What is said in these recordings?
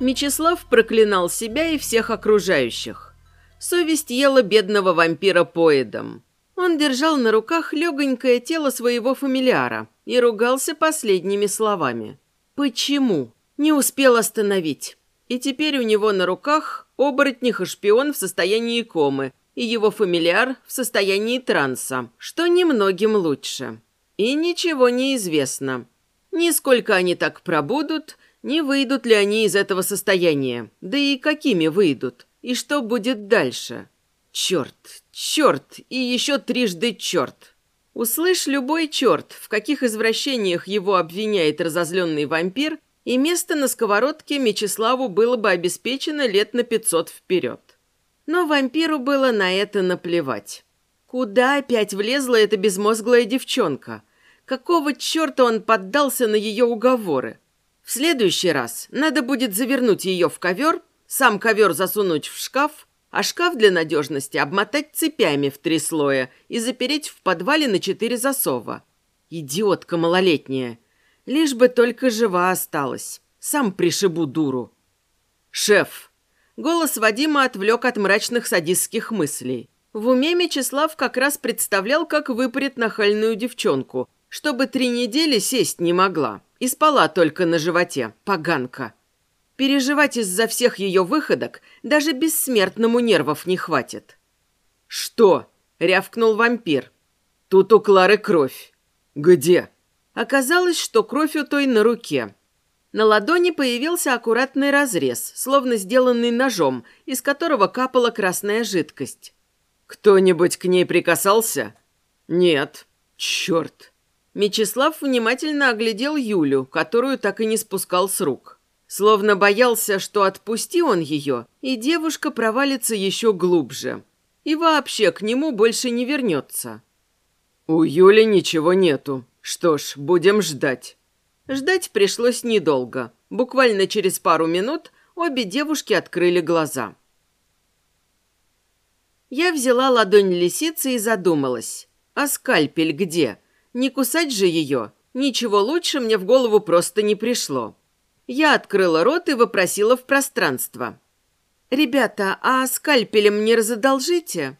Мечислав проклинал себя и всех окружающих. Совесть ела бедного вампира поедом. Он держал на руках легонькое тело своего фамилиара и ругался последними словами. «Почему?» Не успел остановить. И теперь у него на руках оборотних и шпион в состоянии комы, и его фамильяр в состоянии транса, что немногим лучше. И ничего не известно. Ни сколько они так пробудут, ни выйдут ли они из этого состояния, да и какими выйдут, и что будет дальше. Черт, черт и еще трижды черт. Услышь любой черт, в каких извращениях его обвиняет разозленный вампир, и место на сковородке Мечиславу было бы обеспечено лет на пятьсот вперед. Но вампиру было на это наплевать. Куда опять влезла эта безмозглая девчонка? Какого черта он поддался на ее уговоры? В следующий раз надо будет завернуть ее в ковер, сам ковер засунуть в шкаф, а шкаф для надежности обмотать цепями в три слоя и запереть в подвале на четыре засова. Идиотка малолетняя. Лишь бы только жива осталась. Сам пришибу дуру. «Шеф!» Голос Вадима отвлек от мрачных садистских мыслей. В уме Мечислав как раз представлял, как выпарит нахальную девчонку, чтобы три недели сесть не могла. И спала только на животе, поганка. Переживать из-за всех ее выходок даже бессмертному нервов не хватит. «Что?» — рявкнул вампир. «Тут у Клары кровь». «Где?» Оказалось, что кровь у той на руке. На ладони появился аккуратный разрез, словно сделанный ножом, из которого капала красная жидкость. «Кто-нибудь к ней прикасался?» «Нет». «Черт!» Мечислав внимательно оглядел Юлю, которую так и не спускал с рук. Словно боялся, что отпусти он ее, и девушка провалится еще глубже. И вообще к нему больше не вернется. «У Юли ничего нету», что ж, будем ждать. Ждать пришлось недолго. Буквально через пару минут обе девушки открыли глаза. Я взяла ладонь лисицы и задумалась. А скальпель где? Не кусать же ее? Ничего лучше мне в голову просто не пришло. Я открыла рот и вопросила в пространство. «Ребята, а скальпелем не разодолжите?»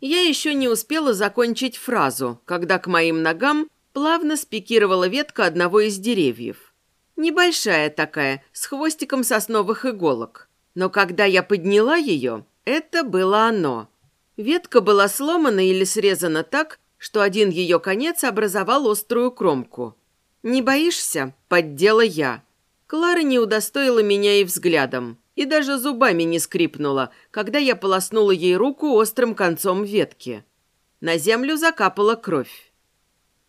Я еще не успела закончить фразу, когда к моим ногам плавно спикировала ветка одного из деревьев. Небольшая такая, с хвостиком сосновых иголок. Но когда я подняла ее, это было оно. Ветка была сломана или срезана так, что один ее конец образовал острую кромку. «Не боишься?» – поддела я. Клара не удостоила меня и взглядом, и даже зубами не скрипнула, когда я полоснула ей руку острым концом ветки. На землю закапала кровь.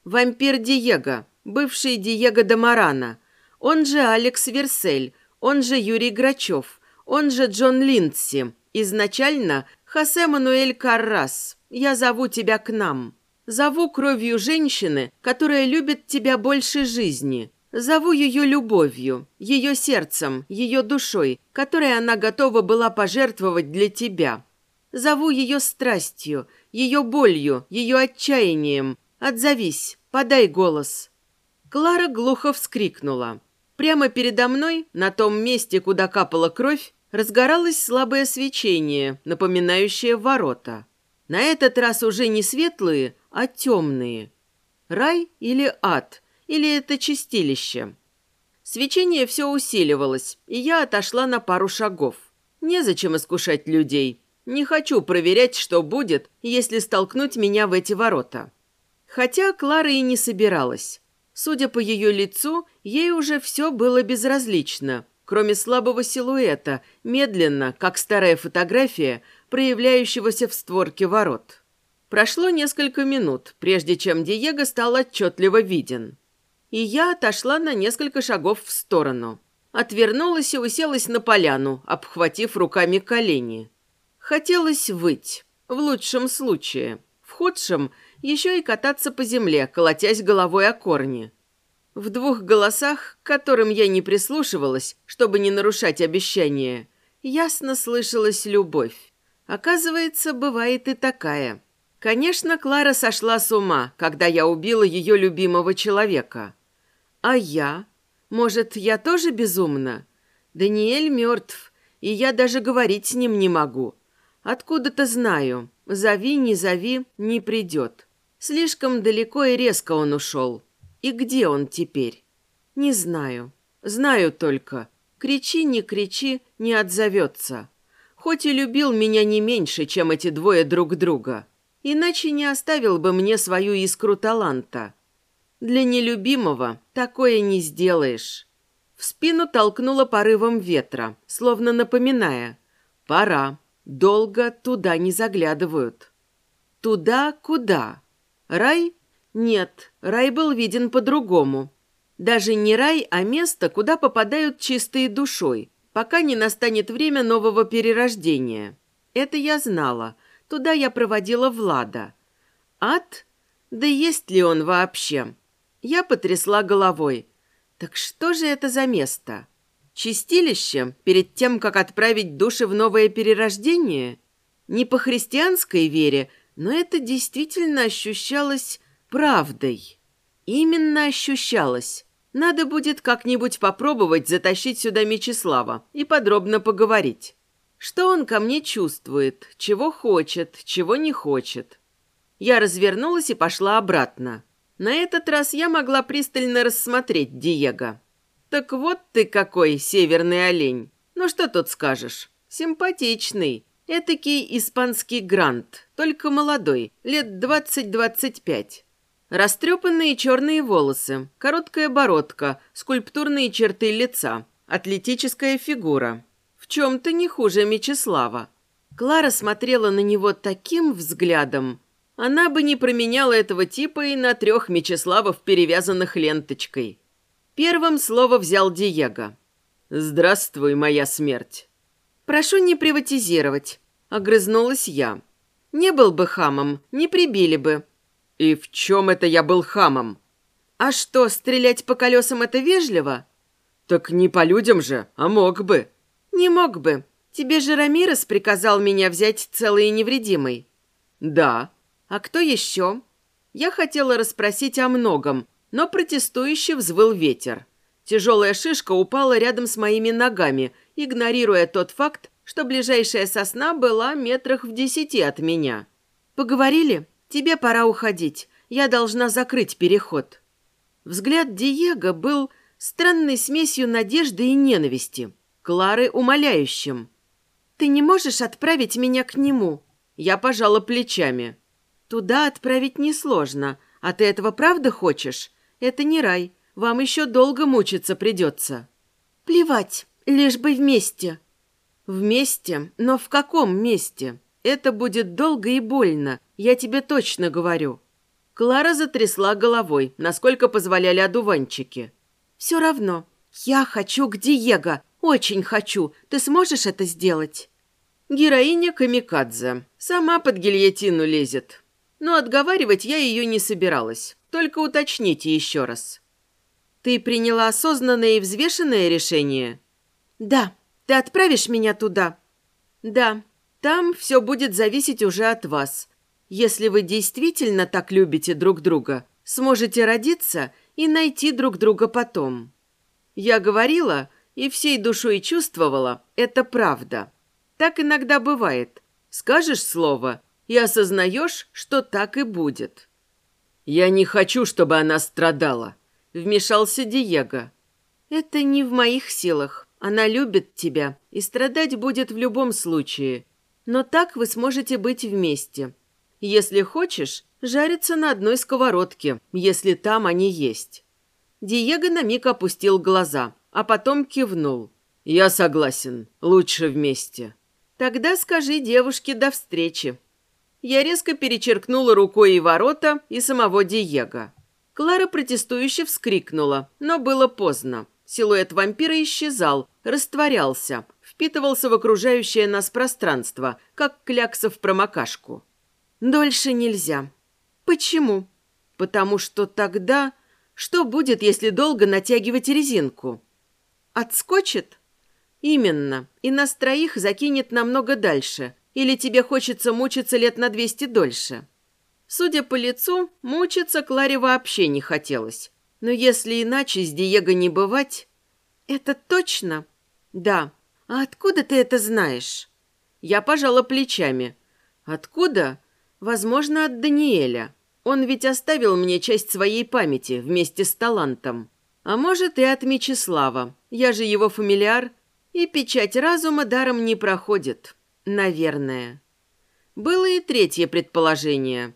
Вампир Диего, бывший Диего Дамарана, он же Алекс Версель, он же Юрий Грачев, он же Джон Линдси. Изначально Хосе Мануэль Каррас. Я зову тебя к нам. Зову кровью женщины, которая любит тебя больше жизни. Зову ее любовью, ее сердцем, ее душой, которой она готова была пожертвовать для тебя. Зову ее страстью, ее болью, ее отчаянием, «Отзовись, подай голос». Клара глухо вскрикнула. Прямо передо мной, на том месте, куда капала кровь, разгоралось слабое свечение, напоминающее ворота. На этот раз уже не светлые, а темные. Рай или ад, или это чистилище. Свечение все усиливалось, и я отошла на пару шагов. Незачем искушать людей. Не хочу проверять, что будет, если столкнуть меня в эти ворота. Хотя Клара и не собиралась. Судя по ее лицу, ей уже все было безразлично, кроме слабого силуэта, медленно, как старая фотография, проявляющегося в створке ворот. Прошло несколько минут, прежде чем Диего стал отчетливо виден. И я отошла на несколько шагов в сторону. Отвернулась и уселась на поляну, обхватив руками колени. Хотелось выть, в лучшем случае. В худшем еще и кататься по земле, колотясь головой о корни. В двух голосах, к которым я не прислушивалась, чтобы не нарушать обещание, ясно слышалась любовь. Оказывается, бывает и такая. Конечно, Клара сошла с ума, когда я убила ее любимого человека. А я? Может, я тоже безумна? Даниэль мертв, и я даже говорить с ним не могу. Откуда-то знаю, зови, не зови, не придет. Слишком далеко и резко он ушел. И где он теперь? Не знаю. Знаю только. Кричи, не кричи, не отзовется. Хоть и любил меня не меньше, чем эти двое друг друга. Иначе не оставил бы мне свою искру таланта. Для нелюбимого такое не сделаешь. В спину толкнуло порывом ветра, словно напоминая. Пора. Долго туда не заглядывают. Туда куда? Рай? Нет, рай был виден по-другому. Даже не рай, а место, куда попадают чистые душой, пока не настанет время нового перерождения. Это я знала. Туда я проводила Влада. Ад? Да есть ли он вообще? Я потрясла головой. Так что же это за место? Чистилище перед тем, как отправить души в новое перерождение? Не по христианской вере, но это действительно ощущалось правдой. Именно ощущалось. Надо будет как-нибудь попробовать затащить сюда Мечислава и подробно поговорить. Что он ко мне чувствует, чего хочет, чего не хочет. Я развернулась и пошла обратно. На этот раз я могла пристально рассмотреть Диего. «Так вот ты какой, северный олень! Ну что тут скажешь? Симпатичный. Этакий испанский грант, только молодой, лет двадцать-двадцать пять. Растрепанные черные волосы, короткая бородка, скульптурные черты лица, атлетическая фигура. Чем-то не хуже Мечислава. Клара смотрела на него таким взглядом. Она бы не променяла этого типа и на трех Мечиславов, перевязанных ленточкой. Первым слово взял Диего. «Здравствуй, моя смерть». «Прошу не приватизировать», — огрызнулась я. «Не был бы хамом, не прибили бы, «И в чем это я был хамом?» «А что, стрелять по колесам это вежливо?» «Так не по людям же, а мог бы». «Не мог бы. Тебе же Рамирес приказал меня взять целый и невредимый». «Да». «А кто еще?» Я хотела расспросить о многом, но протестующий взвыл ветер. Тяжелая шишка упала рядом с моими ногами, игнорируя тот факт, что ближайшая сосна была метрах в десяти от меня. «Поговорили?» Тебе пора уходить. Я должна закрыть переход». Взгляд Диего был странной смесью надежды и ненависти. Клары умоляющим. «Ты не можешь отправить меня к нему?» Я пожала плечами. «Туда отправить несложно. А ты этого правда хочешь? Это не рай. Вам еще долго мучиться придется». «Плевать, лишь бы вместе». «Вместе? Но в каком месте?» Это будет долго и больно, я тебе точно говорю». Клара затрясла головой, насколько позволяли одуванчики. «Все равно. Я хочу к Диего. Очень хочу. Ты сможешь это сделать?» Героиня Камикадзе. Сама под гильотину лезет. Но отговаривать я ее не собиралась. Только уточните еще раз. «Ты приняла осознанное и взвешенное решение?» «Да. Ты отправишь меня туда?» «Да. Там все будет зависеть уже от вас. Если вы действительно так любите друг друга, сможете родиться и найти друг друга потом. Я говорила и всей душой чувствовала, это правда. Так иногда бывает. Скажешь слово и осознаешь, что так и будет. «Я не хочу, чтобы она страдала», — вмешался Диего. «Это не в моих силах. Она любит тебя и страдать будет в любом случае. Но так вы сможете быть вместе. Если хочешь, жариться на одной сковородке, если там они есть». Диего на миг опустил глаза, а потом кивнул. «Я согласен. Лучше вместе». «Тогда скажи девушке до встречи». Я резко перечеркнула рукой и ворота, и самого Диего. Клара протестующе вскрикнула, но было поздно. Силуэт вампира исчезал, растворялся, впитывался в окружающее нас пространство, как клякса в промокашку. Дольше нельзя. Почему? Потому что тогда... Что будет, если долго натягивать резинку? Отскочит? Именно. И нас троих закинет намного дальше. Или тебе хочется мучиться лет на двести дольше? Судя по лицу, мучиться Кларе вообще не хотелось. Но если иначе с Диего не бывать... Это точно? «Да. А откуда ты это знаешь?» Я пожала плечами. «Откуда?» «Возможно, от Даниэля. Он ведь оставил мне часть своей памяти вместе с талантом. А может, и от Мечислава. Я же его фамильяр. И печать разума даром не проходит. Наверное». Было и третье предположение.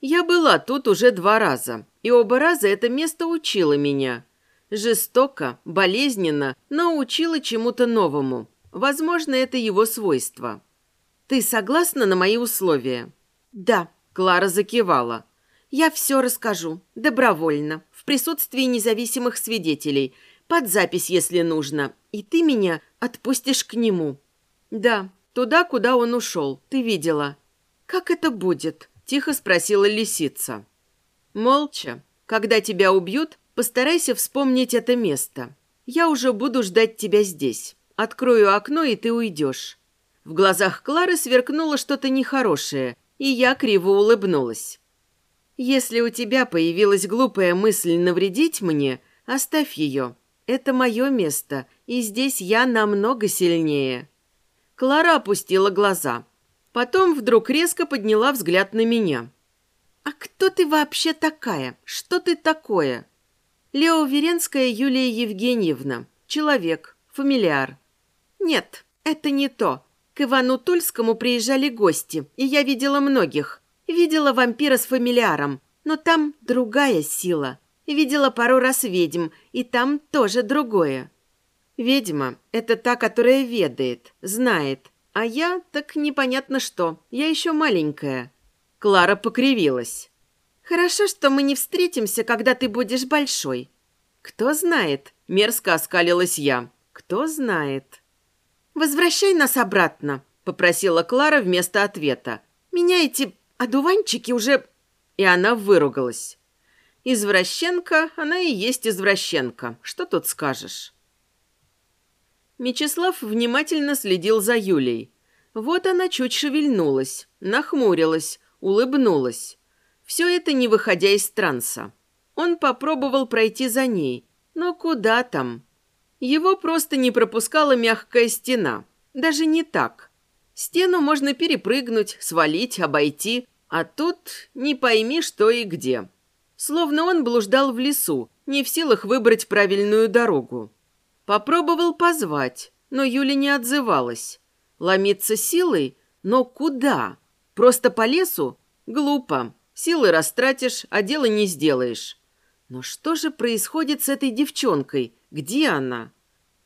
Я была тут уже два раза, и оба раза это место учило меня. Жестоко, болезненно, но учило чему-то новому. Возможно, это его свойство. «Ты согласна на мои условия?» «Да», — Клара закивала. «Я все расскажу. Добровольно. Присутствии независимых свидетелей. Под запись, если нужно. И ты меня отпустишь к нему». «Да, туда, куда он ушел. Ты видела». «Как это будет?» – тихо спросила лисица. «Молча. Когда тебя убьют, постарайся вспомнить это место. Я уже буду ждать тебя здесь. Открою окно, и ты уйдешь». В глазах Клары сверкнуло что-то нехорошее, и я криво улыбнулась. «Если у тебя появилась глупая мысль навредить мне, оставь ее. Это мое место, и здесь я намного сильнее». Клара опустила глаза. Потом вдруг резко подняла взгляд на меня. «А кто ты вообще такая? Что ты такое?» «Лео Веренская Юлия Евгеньевна. Человек. Фамильяр». «Нет, это не то. К Ивану Тульскому приезжали гости, и я видела многих. Видела вампира с фамильяром, но там другая сила. Видела пару раз ведьм, и там тоже другое». «Ведьма – это та, которая ведает, знает, а я так непонятно что. Я еще маленькая. Клара покривилась. Хорошо, что мы не встретимся, когда ты будешь большой. Кто знает, мерзко оскалилась я. Кто знает. Возвращай нас обратно, попросила Клара вместо ответа. Меня эти одуванчики уже... И она выругалась. Извращенка, она и есть извращенка. Что тут скажешь? Мечислав внимательно следил за Юлей. Вот она чуть шевельнулась, нахмурилась, улыбнулась. Все это не выходя из транса. Он попробовал пройти за ней, но куда там? Его просто не пропускала мягкая стена. Даже не так. Стену можно перепрыгнуть, свалить, обойти, а тут не пойми, что и где. Словно он блуждал в лесу, не в силах выбрать правильную дорогу. Попробовал позвать, но Юля не отзывалась. Ломиться силой? Но куда? Просто по лесу? Глупо. Силы растратишь, а дело не сделаешь. Но что же происходит с этой девчонкой? Где она?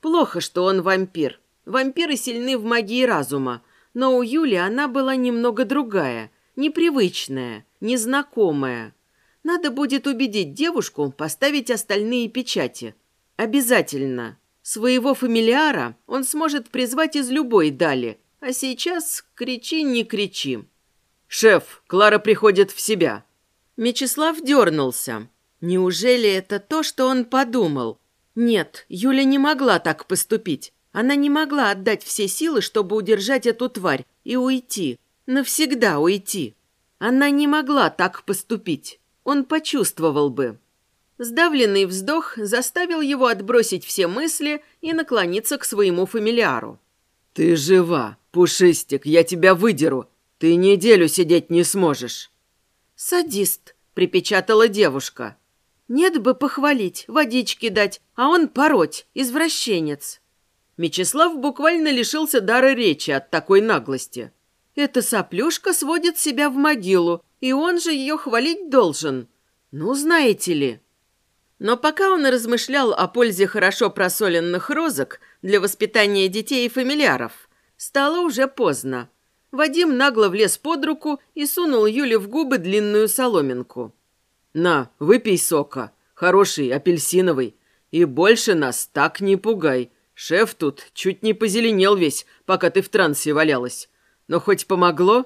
Плохо, что он вампир. Вампиры сильны в магии разума, но у Юли она была немного другая, непривычная, незнакомая. Надо будет убедить девушку поставить остальные печати. Обязательно. Своего фамилиара он сможет призвать из любой дали, а сейчас кричи, не кричи. «Шеф, Клара приходит в себя». Мечислав дернулся. Неужели это то, что он подумал? Нет, Юля не могла так поступить. Она не могла отдать все силы, чтобы удержать эту тварь и уйти. Навсегда уйти. Она не могла так поступить. Он почувствовал бы. Сдавленный вздох заставил его отбросить все мысли и наклониться к своему фамилиару. «Ты жива, Пушистик, я тебя выдеру. Ты неделю сидеть не сможешь». «Садист», — припечатала девушка. «Нет бы похвалить, водички дать, а он пороть, извращенец». Мечислав буквально лишился дара речи от такой наглости. Эта соплюшка сводит себя в могилу, и он же ее хвалить должен. Ну, знаете ли... Но пока он размышлял о пользе хорошо просоленных розок для воспитания детей и фамильяров, стало уже поздно. Вадим нагло влез под руку и сунул Юле в губы длинную соломинку. «На, выпей сока, хороший, апельсиновый, и больше нас так не пугай. Шеф тут чуть не позеленел весь, пока ты в трансе валялась. Но хоть помогло?»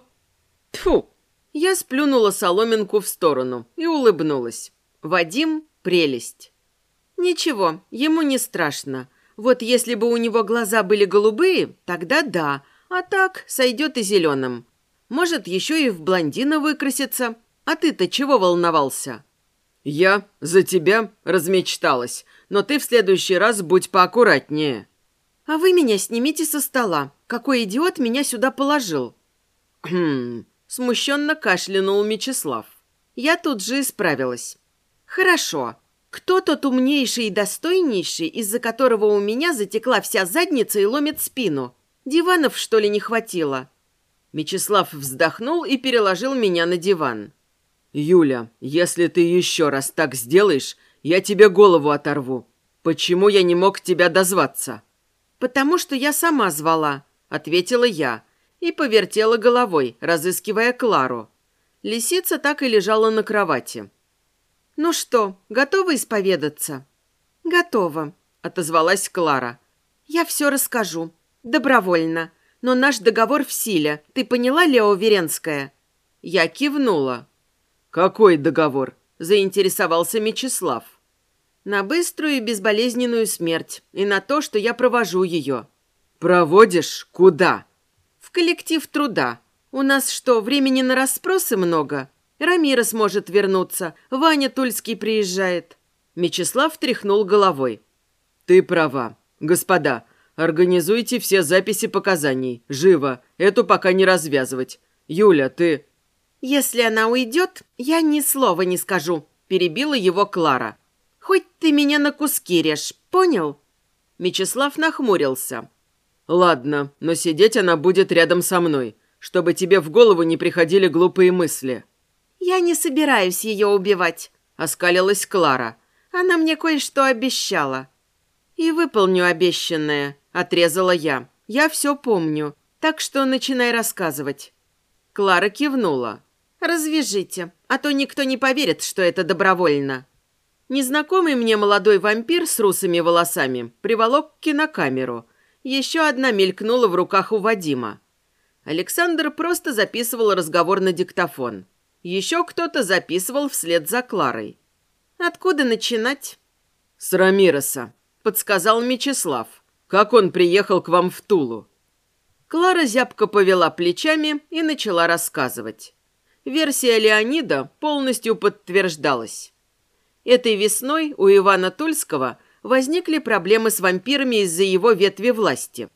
Тфу! Я сплюнула соломинку в сторону и улыбнулась. Вадим Прелесть. Ничего, ему не страшно. Вот если бы у него глаза были голубые, тогда да, а так сойдет и зеленым. Может, еще и в блондина выкрасится. А ты-то чего волновался? Я за тебя размечталась, но ты в следующий раз будь поаккуратнее. «А вы меня снимите со стола. Какой идиот меня сюда положил?» «Хм...» – смущенно кашлянул Мечислав. Я тут же исправилась. «Хорошо. Кто тот умнейший и достойнейший, из-за которого у меня затекла вся задница и ломит спину? Диванов, что ли, не хватило?» Мечислав вздохнул и переложил меня на диван. «Юля, если ты еще раз так сделаешь, я тебе голову оторву. Почему я не мог тебя дозваться?» «Потому что я сама звала», — ответила я и повертела головой, разыскивая Клару. Лисица так и лежала на кровати. «Ну что, готова исповедаться?» «Готова», — отозвалась Клара. «Я все расскажу. Добровольно. Но наш договор в силе. Ты поняла, Лео Веренская?» Я кивнула. «Какой договор?» – заинтересовался Мечислав. «На быструю и безболезненную смерть. И на то, что я провожу ее». «Проводишь? Куда?» «В коллектив труда. У нас что, времени на расспросы много? Рамира сможет вернуться. Ваня Тульский приезжает». Мечислав тряхнул головой. «Ты права. Господа, организуйте все записи показаний. Живо. Эту пока не развязывать. Юля, ты...» «Если она уйдет, я ни слова не скажу», – перебила его Клара. «Хоть ты меня на куски режь, понял?» Мечислав нахмурился. «Ладно, но сидеть она будет рядом со мной, чтобы тебе в голову не приходили глупые мысли». «Я не собираюсь ее убивать», – оскалилась Клара. «Она мне кое-что обещала». «И выполню обещанное», – отрезала я. «Я все помню, так что начинай рассказывать». Клара кивнула. «Развяжите, а то никто не поверит, что это добровольно». Незнакомый мне молодой вампир с русыми волосами приволок кинокамеру. Еще одна мелькнула в руках у Вадима. Александр просто записывал разговор на диктофон. Еще кто-то записывал вслед за Кларой. «Откуда начинать?» «С Рамироса», — подсказал Мечислав. «Как он приехал к вам в Тулу?» Клара зябко повела плечами и начала рассказывать. Версия Леонида полностью подтверждалась. Этой весной у Ивана Тульского возникли проблемы с вампирами из-за его ветви власти.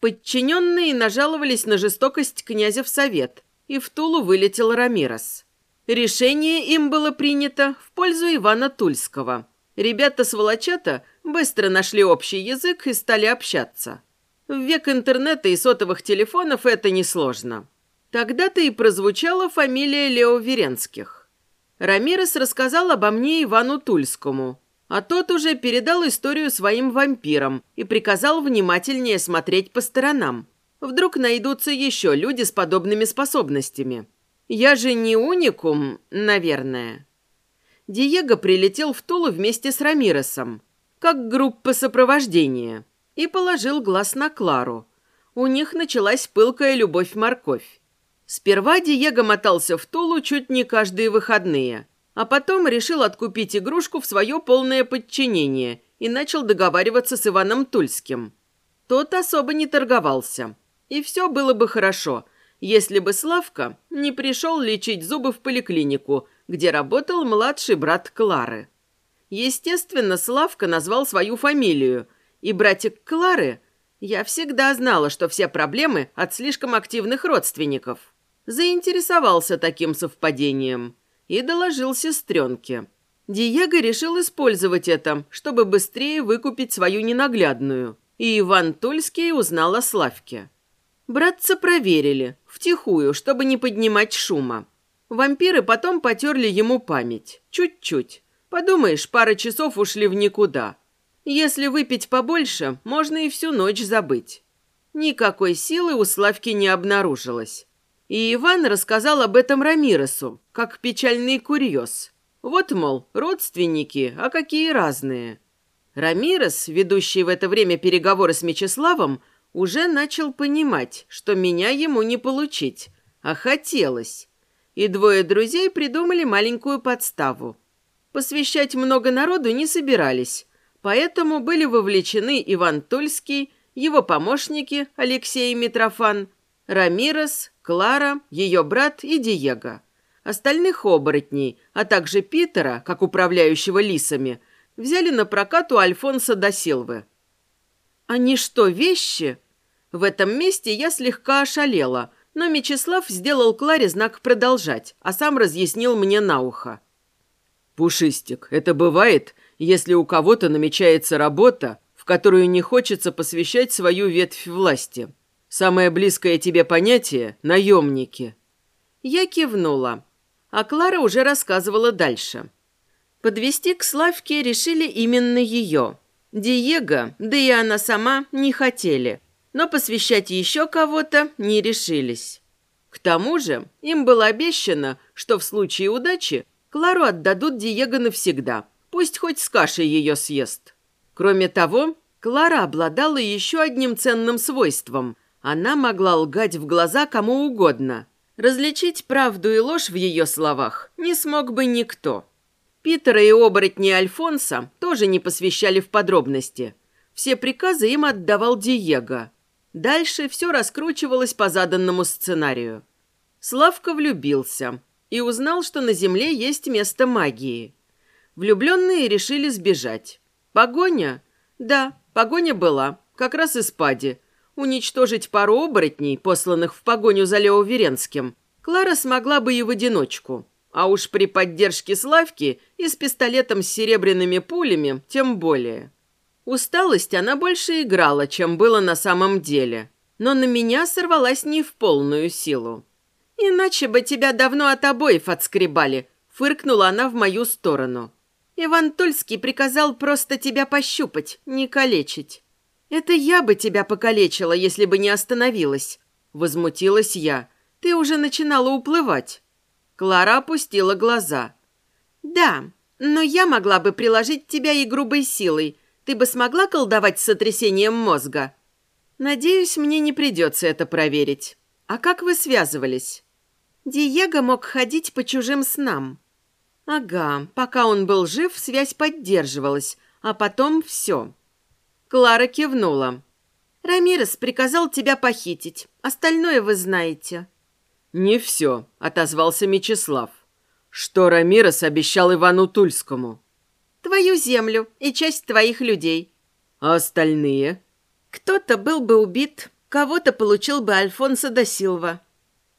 Подчиненные нажаловались на жестокость князя в совет, и в Тулу вылетел Рамирос. Решение им было принято в пользу Ивана Тульского. Ребята-сволочата быстро нашли общий язык и стали общаться. В век интернета и сотовых телефонов это несложно. Тогда-то и прозвучала фамилия Лео Веренских. Рамирес рассказал обо мне Ивану Тульскому, а тот уже передал историю своим вампирам и приказал внимательнее смотреть по сторонам. Вдруг найдутся еще люди с подобными способностями. Я же не уникум, наверное. Диего прилетел в Тулу вместе с Рамиресом, как группа сопровождения, и положил глаз на Клару. У них началась пылкая любовь-морковь. Сперва Диего мотался в Тулу чуть не каждые выходные, а потом решил откупить игрушку в свое полное подчинение и начал договариваться с Иваном Тульским. Тот особо не торговался. И все было бы хорошо, если бы Славка не пришел лечить зубы в поликлинику, где работал младший брат Клары. Естественно, Славка назвал свою фамилию, и братик Клары... Я всегда знала, что все проблемы от слишком активных родственников – заинтересовался таким совпадением и доложил сестренке. Диего решил использовать это, чтобы быстрее выкупить свою ненаглядную, и Иван Тульский узнал о Славке. Братца проверили, втихую, чтобы не поднимать шума. Вампиры потом потерли ему память. Чуть-чуть. Подумаешь, пара часов ушли в никуда. Если выпить побольше, можно и всю ночь забыть. Никакой силы у Славки не обнаружилось. И Иван рассказал об этом Рамиросу, как печальный курьез. Вот, мол, родственники, а какие разные. Рамирос, ведущий в это время переговоры с Мечиславом, уже начал понимать, что меня ему не получить, а хотелось. И двое друзей придумали маленькую подставу. Посвящать много народу не собирались, поэтому были вовлечены Иван Тульский, его помощники Алексей и Митрофан, Рамирос, Клара, ее брат и Диего. Остальных оборотней, а также Питера, как управляющего лисами, взяли на прокат у Альфонса до Силвы. Они что, вещи? В этом месте я слегка ошалела, но Мечислав сделал Кларе знак продолжать, а сам разъяснил мне на ухо. «Пушистик, это бывает, если у кого-то намечается работа, в которую не хочется посвящать свою ветвь власти. Самое близкое тебе понятие – наемники». Я кивнула, а Клара уже рассказывала дальше. Подвести к Славке решили именно ее. Диего, да и она сама, не хотели, но посвящать еще кого-то не решились. К тому же им было обещано, что в случае удачи Клару отдадут Диего навсегда, пусть хоть с кашей ее съест. Кроме того, Клара обладала еще одним ценным свойством. Она могла лгать в глаза кому угодно. Различить правду и ложь в ее словах не смог бы никто. Питера и оборотни Альфонса тоже не посвящали в подробности. Все приказы им отдавал Диего. Дальше все раскручивалось по заданному сценарию. Славка влюбился и узнал, что на Земле есть место магии. Влюбленные решили сбежать. Погоня? Да, погоня была, как раз из Пади. Уничтожить пару оборотней, посланных в погоню за Лео Веренским, Клара смогла бы и в одиночку. А уж при поддержке Славки и с пистолетом с серебряными пулями тем более. Усталость она больше играла, чем было на самом деле. Но на меня сорвалась не в полную силу. «Иначе бы тебя давно от обоев отскребали», — фыркнула она в мою сторону. «Иван Тульский приказал просто тебя пощупать, не калечить». «Это я бы тебя покалечила, если бы не остановилась», — возмутилась я. «Ты уже начинала уплывать». Клара опустила глаза. «Да, но я могла бы приложить тебя и грубой силой, ты бы смогла колдовать с сотрясением мозга? Надеюсь, мне не придется это проверить. А как вы связывались? Диего мог ходить по чужим снам. Ага, пока он был жив, связь поддерживалась, а потом все. Клара кивнула. Рамирес приказал тебя похитить. Остальное вы знаете. Не все, отозвался Мечислав. Что Рамирес обещал Ивану Тульскому? Твою землю и часть твоих людей. А остальные? Кто-то был бы убит, кого-то получил бы Альфонсо да Силва.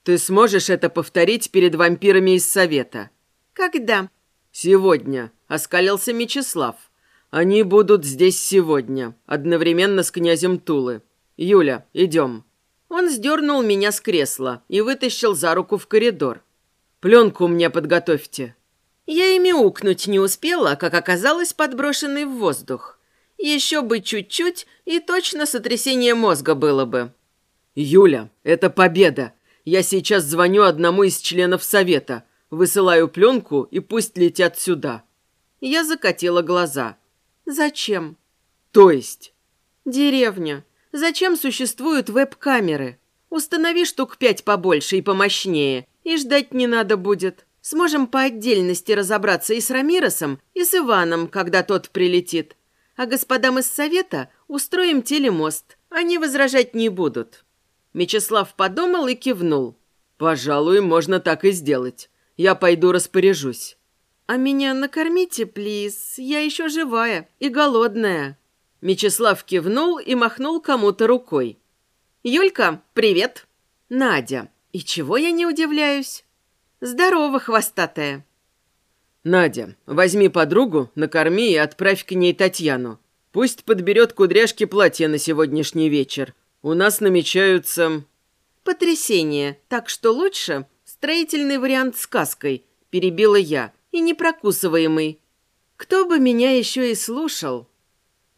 Ты сможешь это повторить перед вампирами из Совета? Когда? Сегодня, оскалился Мечислав. Они будут здесь сегодня, одновременно с князем Тулы. Юля, идем. Он сдернул меня с кресла и вытащил за руку в коридор. Пленку мне подготовьте. Я ими укнуть не успела, как оказалось подброшенный в воздух. Еще бы чуть-чуть, и точно сотрясение мозга было бы. «Юля, это победа! Я сейчас звоню одному из членов совета, высылаю пленку и пусть летят сюда». Я закатила глаза. «Зачем?» «То есть?» «Деревня. Зачем существуют веб-камеры? Установи штук пять побольше и помощнее, и ждать не надо будет. Сможем по отдельности разобраться и с Рамиросом, и с Иваном, когда тот прилетит. А господам из совета устроим телемост. Они возражать не будут». Мечислав подумал и кивнул. «Пожалуй, можно так и сделать. Я пойду распоряжусь». «А меня накормите, плиз. Я еще живая и голодная». Мечислав кивнул и махнул кому-то рукой. «Юлька, привет!» «Надя. И чего я не удивляюсь?» Здорово, хвостатая. Надя, возьми подругу, накорми и отправь к ней Татьяну. Пусть подберет кудряшки платья на сегодняшний вечер. У нас намечаются... Потрясение. Так что лучше строительный вариант с каской, перебила я, и непрокусываемый. Кто бы меня еще и слушал?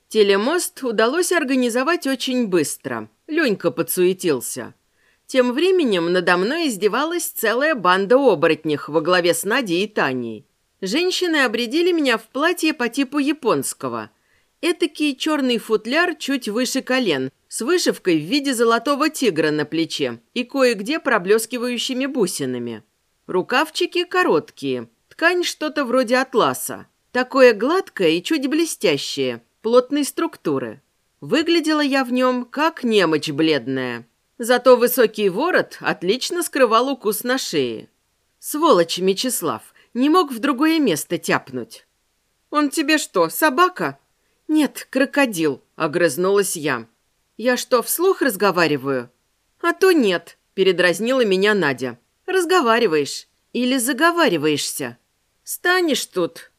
Телемост удалось организовать очень быстро. Ленька подсуетился. Тем временем надо мной издевалась целая банда оборотнях во главе с Надей и Таней. Женщины обредили меня в платье по типу японского. Этакий черный футляр чуть выше колен, с вышивкой в виде золотого тигра на плече и кое-где проблескивающими бусинами. Рукавчики короткие, ткань что-то вроде атласа. Такое гладкое и чуть блестящее, плотной структуры. Выглядела я в нем как немочь бледная. Зато высокий ворот отлично скрывал укус на шее. Сволочь Мечислав не мог в другое место тяпнуть. «Он тебе что, собака?» «Нет, крокодил», Огрызнулась я. «Я что, вслух разговариваю?» «А то нет», – передразнила меня Надя. «Разговариваешь или заговариваешься? Станешь тут».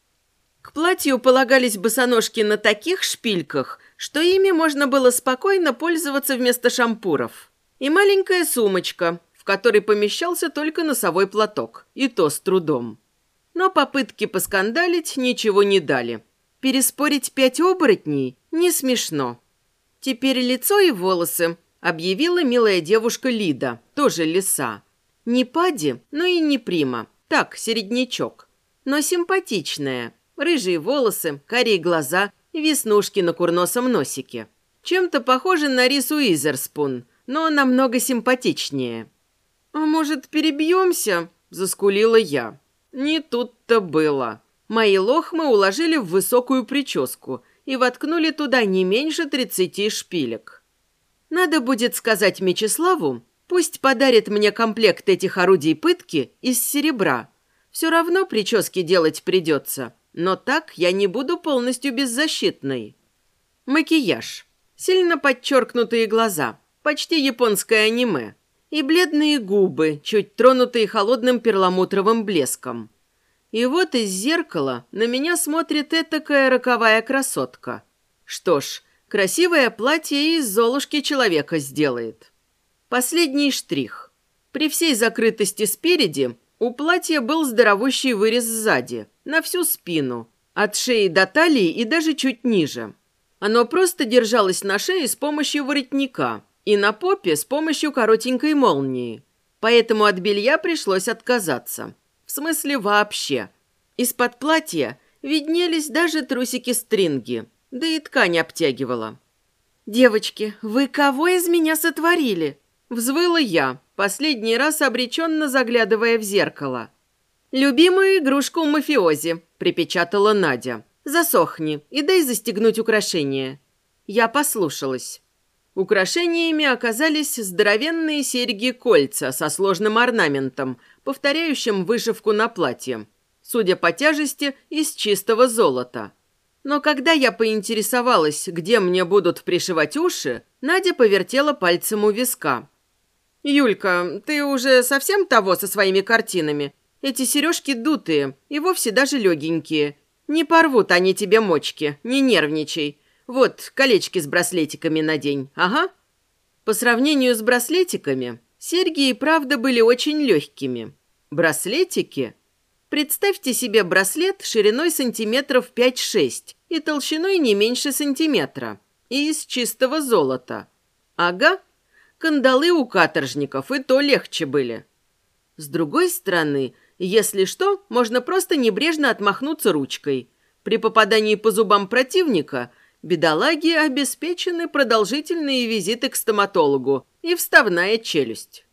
К платью полагались босоножки на таких шпильках, что ими можно было спокойно пользоваться вместо шампуров. И маленькая сумочка, в которой помещался только носовой платок, и то с трудом. Но попытки поскандалить ничего не дали. Переспорить пять оборотней не смешно. Теперь лицо и волосы объявила милая девушка Лида, тоже лиса. Не Пади, но и не Прима, так, середнячок. Но симпатичная. Рыжие волосы, карие глаза, веснушки на курносом носике. Чем-то похоже на Рису Изерспун, но намного симпатичнее. «А может, перебьемся?» – заскулила я. Не тут-то было. Мои лохмы уложили в высокую прическу и воткнули туда не меньше тридцати шпилек. Надо будет сказать Мечиславу, пусть подарит мне комплект этих орудий пытки из серебра. Все равно прически делать придется, но так я не буду полностью беззащитной. Макияж. Сильно подчеркнутые глаза, почти японское аниме. И бледные губы, чуть тронутые холодным перламутровым блеском. И вот из зеркала на меня смотрит этакая роковая красотка. Что ж, красивое платье из золушки человека сделает. Последний штрих. При всей закрытости спереди у платья был здоровущий вырез сзади, на всю спину, от шеи до талии и даже чуть ниже. Оно просто держалось на шее с помощью воротника и на попе с помощью коротенькой молнии. Поэтому от белья пришлось отказаться. В смысле вообще. Из-под платья виднелись даже трусики-стринги, да и ткань обтягивала. «Девочки, вы кого из меня сотворили?» Взвыла я, последний раз обреченно заглядывая в зеркало. «Любимую игрушку мафиози», – припечатала Надя. «Засохни и дай застегнуть украшение». Я послушалась. Украшениями оказались здоровенные серьги-кольца со сложным орнаментом, повторяющим вышивку на платье. Судя по тяжести, из чистого золота. Но когда я поинтересовалась, где мне будут пришивать уши, Надя повертела пальцем у виска. «Юлька, ты уже совсем того со своими картинами? Эти сережки дутые и вовсе даже легенькие. Не порвут они тебе мочки, не нервничай. Вот, колечки с браслетиками надень, ага». По сравнению с браслетиками, серьги и правда были очень легкими. Браслетики? Представьте себе браслет шириной сантиметров 5-6 и толщиной не меньше сантиметра. И из чистого золота. Ага, кандалы у каторжников и то легче были. С другой стороны, если что, можно просто небрежно отмахнуться ручкой. При попадании по зубам противника Бедолаги обеспечены продолжительные визиты к стоматологу и вставная челюсть.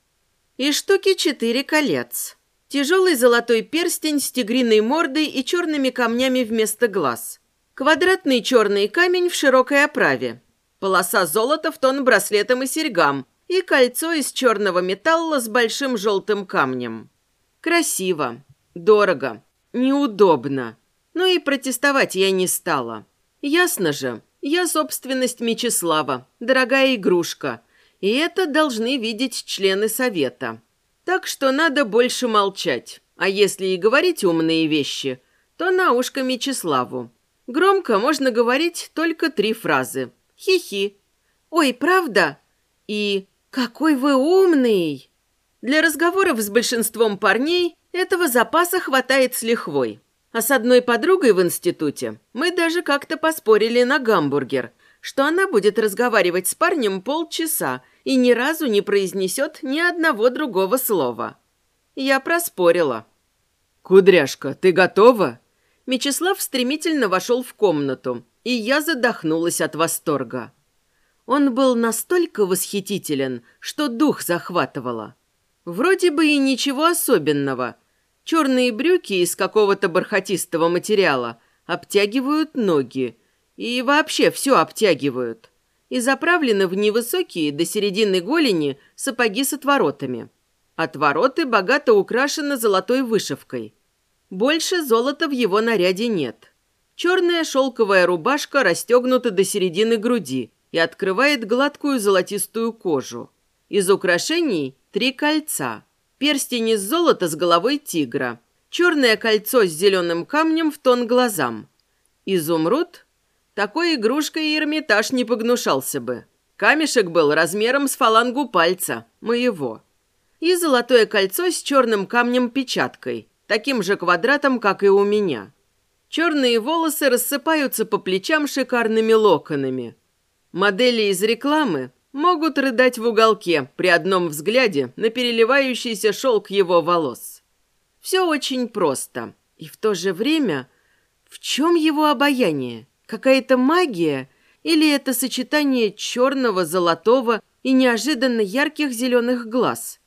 И штуки четыре колец. Тяжелый золотой перстень с тигриной мордой и черными камнями вместо глаз. Квадратный черный камень в широкой оправе. Полоса золота в тон браслетам и серьгам. И кольцо из черного металла с большим желтым камнем. Красиво. Дорого. Неудобно. Но и протестовать я не стала. Ясно же, я собственность Мечислава, дорогая игрушка, и это должны видеть члены совета. Так что надо больше молчать, а если и говорить умные вещи, то на ушко Мечиславу. Громко можно говорить только три фразы. Хи-хи. Ой, правда? И «Какой вы умный!» Для разговоров с большинством парней этого запаса хватает с лихвой. А с одной подругой в институте мы даже как-то поспорили на гамбургер, что она будет разговаривать с парнем полчаса и ни разу не произнесет ни одного другого слова. Я проспорила. «Кудряшка, ты готова?» Мечислав стремительно вошел в комнату, и я задохнулась от восторга. Он был настолько восхитителен, что дух захватывало. Вроде бы и ничего особенного – Черные брюки из какого-то бархатистого материала обтягивают ноги. И вообще все обтягивают. И заправлены в невысокие до середины голени сапоги с отворотами. Отвороты богато украшены золотой вышивкой. Больше золота в его наряде нет. Черная шелковая рубашка расстегнута до середины груди и открывает гладкую золотистую кожу. Из украшений три кольца. Перстень из золота с головой тигра. Черное кольцо с зеленым камнем в тон глазам. Изумруд? Такой игрушкой Эрмитаж не погнушался бы. Камешек был размером с фалангу пальца, моего. И золотое кольцо с черным камнем-печаткой, таким же квадратом, как и у меня. Черные волосы рассыпаются по плечам шикарными локонами. Модели из рекламы могут рыдать в уголке при одном взгляде на переливающийся шелк его волос. Все очень просто. И в то же время... В чем его обаяние? Какая-то магия? Или это сочетание черного, золотого и неожиданно ярких зеленых глаз?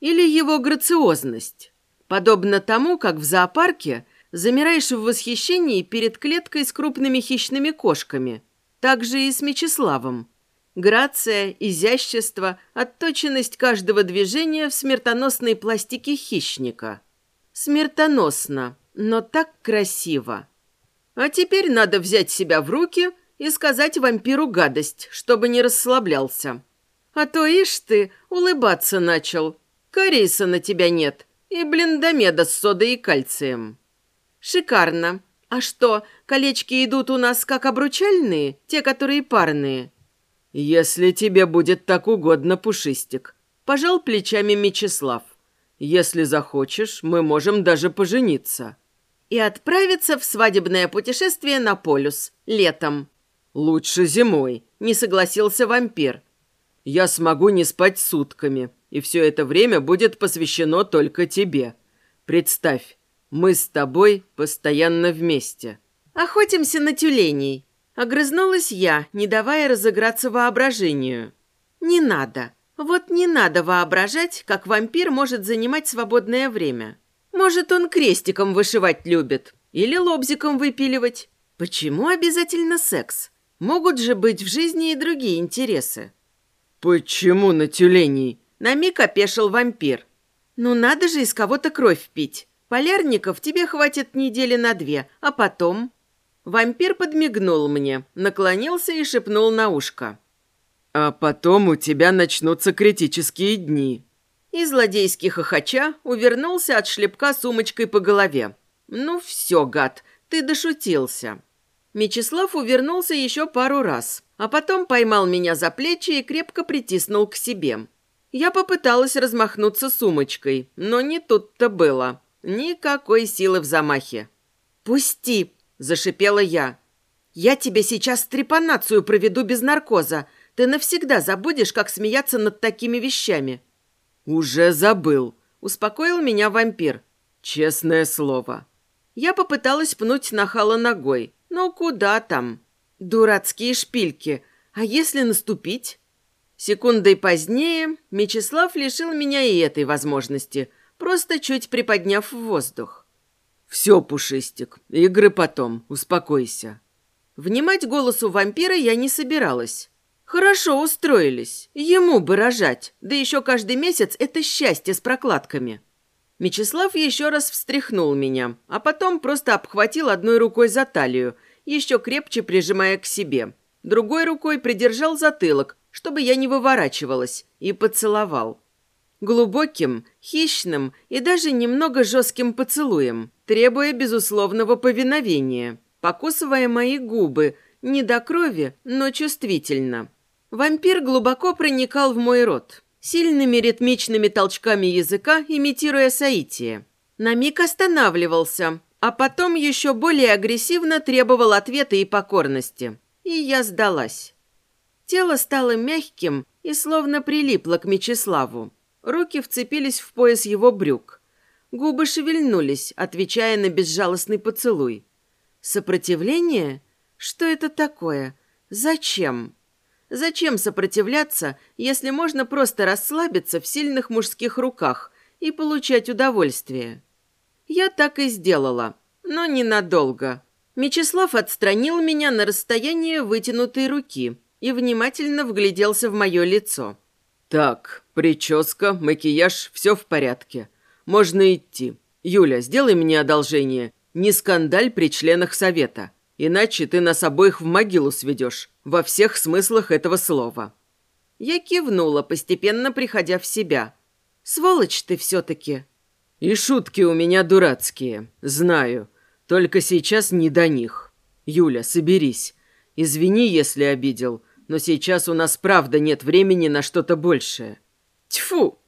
Или его грациозность? Подобно тому, как в зоопарке замираешь в восхищении перед клеткой с крупными хищными кошками. Так же и с Мечиславом. Грация, изящество, отточенность каждого движения в смертоносной пластике хищника. Смертоносно, но так красиво. А теперь надо взять себя в руки и сказать вампиру гадость, чтобы не расслаблялся. А то, ишь ты, улыбаться начал. Кориса на тебя нет и блиндомеда с содой и кальцием. Шикарно. А что, колечки идут у нас как обручальные, те, которые парные? Если тебе будет так угодно, Пушистик. Пожал плечами Мечислав. Если захочешь, мы можем даже пожениться. И отправиться в свадебное путешествие на полюс летом. Лучше зимой, не согласился вампир. Я смогу не спать сутками, и все это время будет посвящено только тебе. Представь, мы с тобой постоянно вместе. Охотимся на тюленей. Огрызнулась я, не давая разыграться воображению. Не надо. Вот не надо воображать, как вампир может занимать свободное время. Может, он крестиком вышивать любит или лобзиком выпиливать. Почему обязательно секс? Могут же быть в жизни и другие интересы. Почему на тюленей? На миг опешил вампир. Ну надо же из кого-то кровь пить. Полярников тебе хватит недели на две, а потом...» Вампир подмигнул мне, наклонился и шепнул на ушко. «А потом у тебя начнутся критические дни». И злодейский хохоча увернулся от шлепка сумочкой по голове. «Ну все, гад, ты дошутился». Мечислав увернулся еще пару раз, а потом поймал меня за плечи и крепко притиснул к себе. Я попыталась размахнуться сумочкой, но не тут-то было. Никакой силы в замахе. «Пусти!» – зашипела я. «Я тебе сейчас трепанацию проведу без наркоза. Ты навсегда забудешь, как смеяться над такими вещами». «Уже забыл», – успокоил меня вампир. «Честное слово». Я попыталась пнуть нахала ногой. но куда там? Дурацкие шпильки. А если наступить?» Секундой позднее Мечислав лишил меня и этой возможности – просто чуть приподняв в воздух. «Все, Пушистик, игры потом, успокойся». Внимать голосу вампира я не собиралась. Хорошо устроились, ему бы рожать, да еще каждый месяц это счастье с прокладками. Мечислав еще раз встряхнул меня, а потом просто обхватил одной рукой за талию, еще крепче прижимая к себе. Другой рукой придержал затылок, чтобы я не выворачивалась, и поцеловал глубоким, хищным и даже немного жестким поцелуем, требуя безусловного повиновения, покусывая мои губы, не до крови, но чувствительно. Вампир глубоко проникал в мой рот, сильными ритмичными толчками языка, имитируя соитие. На миг останавливался, а потом еще более агрессивно требовал ответа и покорности. И я сдалась. Тело стало мягким и словно прилипло к Мечиславу. Руки вцепились в пояс его брюк. Губы шевельнулись, отвечая на безжалостный поцелуй. Сопротивление? Что это такое? Зачем? Зачем сопротивляться, если можно просто расслабиться в сильных мужских руках и получать удовольствие? Я так и сделала, но ненадолго. Мечислав отстранил меня на расстояние вытянутой руки и внимательно вгляделся в мое лицо. «Так, прическа, макияж, все в порядке. Можно идти. Юля, сделай мне одолжение. Не скандаль при членах совета. Иначе ты нас обоих в могилу сведешь, во всех смыслах этого слова». Я кивнула, постепенно приходя в себя. «Сволочь ты все-таки!» «И шутки у меня дурацкие, знаю. Только сейчас не до них. Юля, соберись. Извини, если обидел, но сейчас у нас правда нет времени на что-то большее». «Тьфу!»